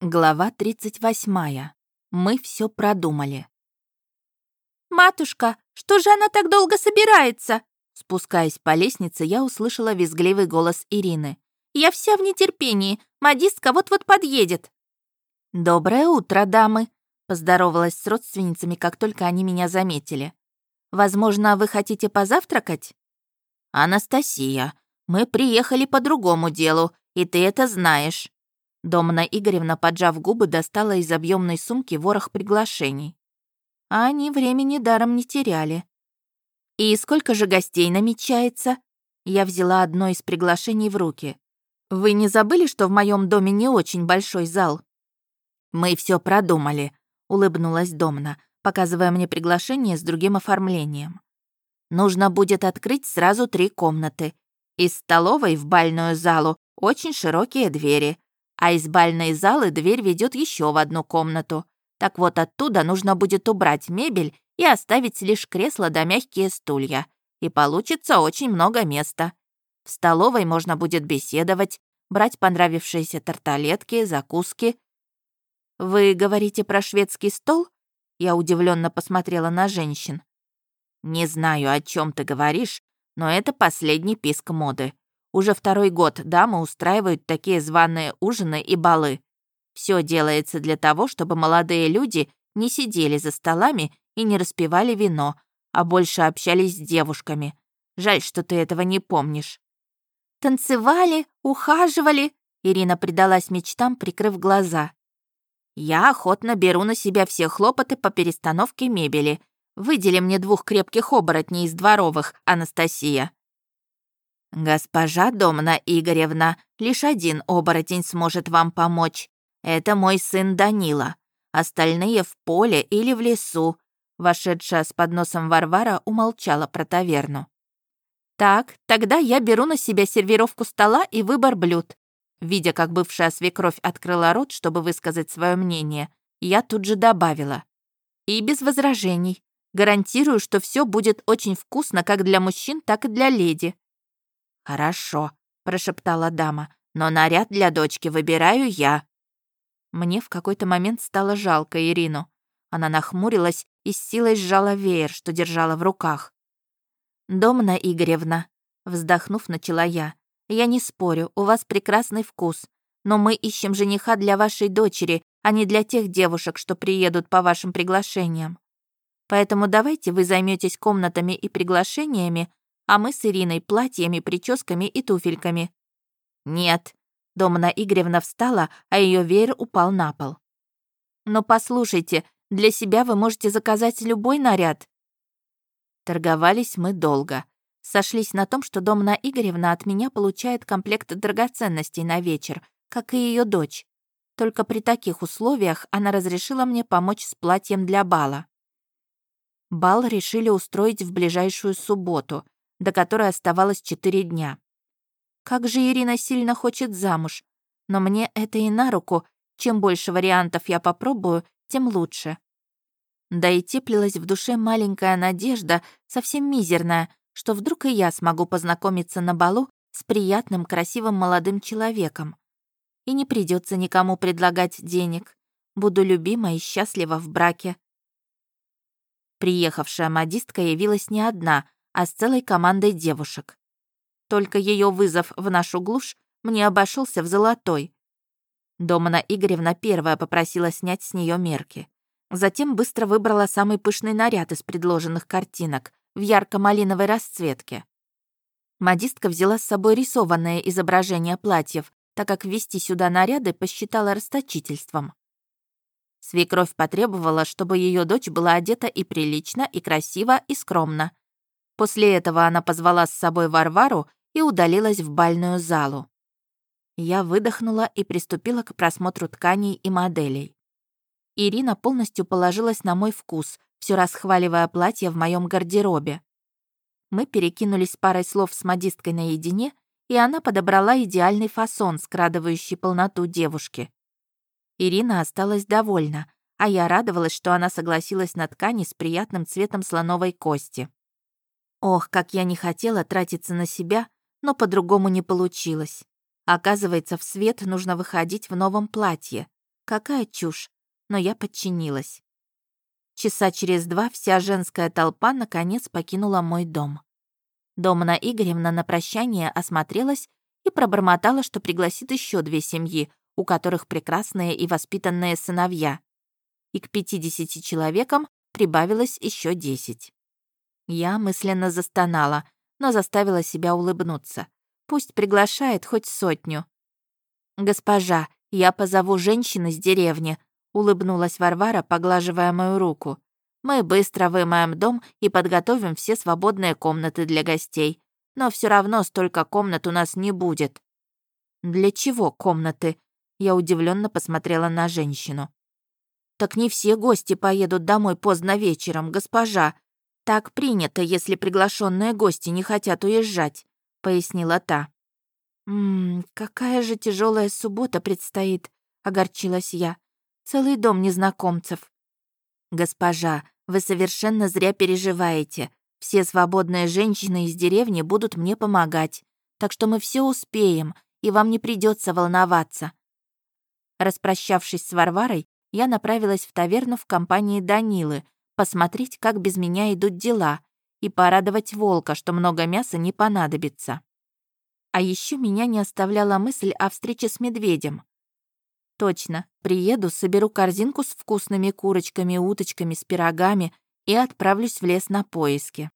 Глава 38. Мы все продумали. «Матушка, что же она так долго собирается?» Спускаясь по лестнице, я услышала визгливый голос Ирины. «Я вся в нетерпении. Модистка вот-вот подъедет». «Доброе утро, дамы!» Поздоровалась с родственницами, как только они меня заметили. «Возможно, вы хотите позавтракать?» «Анастасия, мы приехали по другому делу, и ты это знаешь», Домна Игоревна, поджав губы, достала из объемной сумки ворох приглашений. А они времени даром не теряли. «И сколько же гостей намечается?» Я взяла одно из приглашений в руки. «Вы не забыли, что в моем доме не очень большой зал?» «Мы все продумали», — улыбнулась Домна, показывая мне приглашение с другим оформлением. «Нужно будет открыть сразу три комнаты. Из столовой в бальную залу очень широкие двери, а из бальной залы дверь ведет еще в одну комнату. Так вот, оттуда нужно будет убрать мебель и оставить лишь кресла да мягкие стулья. И получится очень много места. В столовой можно будет беседовать, брать понравившиеся тарталетки, закуски. «Вы говорите про шведский стол?» Я удивленно посмотрела на женщин. «Не знаю, о чем ты говоришь, но это последний писк моды. Уже второй год дамы устраивают такие званые ужины и балы. Все делается для того, чтобы молодые люди не сидели за столами и не распивали вино, а больше общались с девушками. Жаль, что ты этого не помнишь. Танцевали, ухаживали. Ирина предалась мечтам, прикрыв глаза. Я охотно беру на себя все хлопоты по перестановке мебели. Выдели мне двух крепких оборотней из дворовых, Анастасия. «Госпожа Домна Игоревна, лишь один оборотень сможет вам помочь. Это мой сын Данила. Остальные в поле или в лесу». Вошедшая с подносом Варвара умолчала про таверну. «Так, тогда я беру на себя сервировку стола и выбор блюд». Видя, как бывшая свекровь открыла рот, чтобы высказать свое мнение, я тут же добавила. «И без возражений. Гарантирую, что все будет очень вкусно как для мужчин, так и для леди. «Хорошо», — прошептала дама, «но наряд для дочки выбираю я». Мне в какой-то момент стало жалко Ирину. Она нахмурилась и с силой сжала веер, что держала в руках. «Домна Игоревна», — вздохнув, начала я, «я не спорю, у вас прекрасный вкус, но мы ищем жениха для вашей дочери, а не для тех девушек, что приедут по вашим приглашениям. Поэтому давайте вы займетесь комнатами и приглашениями, а мы с Ириной платьями, прическами и туфельками. Нет. Домна Игоревна встала, а ее веер упал на пол. Но послушайте, для себя вы можете заказать любой наряд. Торговались мы долго. Сошлись на том, что Домна Игоревна от меня получает комплект драгоценностей на вечер, как и ее дочь. Только при таких условиях она разрешила мне помочь с платьем для бала. Бал решили устроить в ближайшую субботу — до которой оставалось четыре дня. Как же Ирина сильно хочет замуж. Но мне это и на руку. Чем больше вариантов я попробую, тем лучше. Да и теплилась в душе маленькая надежда, совсем мизерная, что вдруг и я смогу познакомиться на балу с приятным, красивым молодым человеком. И не придется никому предлагать денег. Буду любима и счастлива в браке. Приехавшая модистка явилась не одна, а с целой командой девушек. Только ее вызов в нашу глушь мне обошелся в золотой. Домана Игоревна первая попросила снять с нее мерки. Затем быстро выбрала самый пышный наряд из предложенных картинок в ярко-малиновой расцветке. Модистка взяла с собой рисованное изображение платьев, так как ввести сюда наряды посчитала расточительством. Свекровь потребовала, чтобы ее дочь была одета и прилично, и красиво, и скромно, После этого она позвала с собой Варвару и удалилась в бальную залу. Я выдохнула и приступила к просмотру тканей и моделей. Ирина полностью положилась на мой вкус, все расхваливая платье в моем гардеробе. Мы перекинулись парой слов с модисткой наедине, и она подобрала идеальный фасон, скрадывающий полноту девушки. Ирина осталась довольна, а я радовалась, что она согласилась на ткани с приятным цветом слоновой кости. Ох, как я не хотела тратиться на себя, но по-другому не получилось. Оказывается, в свет нужно выходить в новом платье. Какая чушь. Но я подчинилась. Часа через два вся женская толпа наконец покинула мой дом. Домна Игоревна на прощание осмотрелась и пробормотала, что пригласит еще две семьи, у которых прекрасные и воспитанные сыновья. И к 50 человекам прибавилось еще 10. Я мысленно застонала, но заставила себя улыбнуться. Пусть приглашает хоть сотню. «Госпожа, я позову женщин из деревни», — улыбнулась Варвара, поглаживая мою руку. «Мы быстро вымоем дом и подготовим все свободные комнаты для гостей. Но все равно столько комнат у нас не будет». «Для чего комнаты?» Я удивленно посмотрела на женщину. «Так не все гости поедут домой поздно вечером, госпожа. Так принято, если приглашенные гости не хотят уезжать», — пояснила та. «Ммм, какая же тяжелая суббота предстоит», — огорчилась я. «Целый дом незнакомцев». «Госпожа, вы совершенно зря переживаете. Все свободные женщины из деревни будут мне помогать, так что мы все успеем, и вам не придется волноваться». Распрощавшись с Варварой, я направилась в таверну в компании Данилы, посмотреть, как без меня идут дела, и порадовать волка, что много мяса не понадобится. А еще меня не оставляла мысль о встрече с медведем. Точно, приеду, соберу корзинку с вкусными курочками, уточками, с пирогами и отправлюсь в лес на поиски.